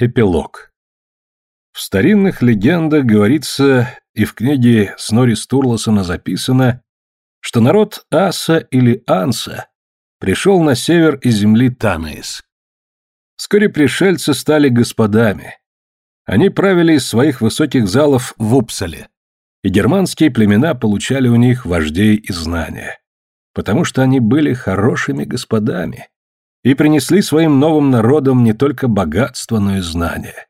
Эпилог. В старинных легендах говорится, и в книге Снори Стурлосона записано, что народ Аса или Анса пришел на север из земли Танаис. Вскоре пришельцы стали господами. Они правили из своих высоких залов в Упсале, и германские племена получали у них вождей и знания, потому что они были хорошими господами и принесли своим новым народам не только богатство, но и знания.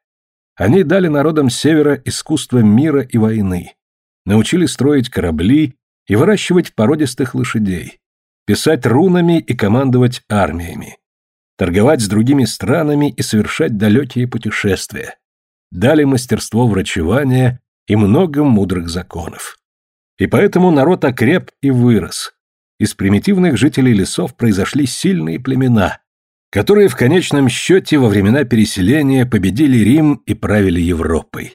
Они дали народам Севера искусство мира и войны, научили строить корабли и выращивать породистых лошадей, писать рунами и командовать армиями, торговать с другими странами и совершать далекие путешествия, дали мастерство врачевания и много мудрых законов. И поэтому народ окреп и вырос, из примитивных жителей лесов произошли сильные племена, которые в конечном счете во времена переселения победили Рим и правили Европой.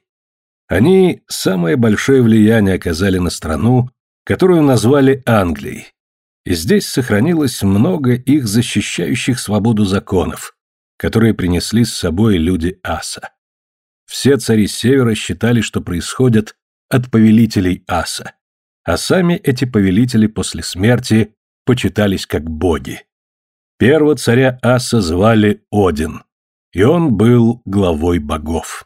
Они самое большое влияние оказали на страну, которую назвали Англией. И здесь сохранилось много их защищающих свободу законов, которые принесли с собой люди Аса. Все цари Севера считали, что происходят от повелителей Аса а сами эти повелители после смерти почитались как боги. Первого царя Аса звали Один, и он был главой богов.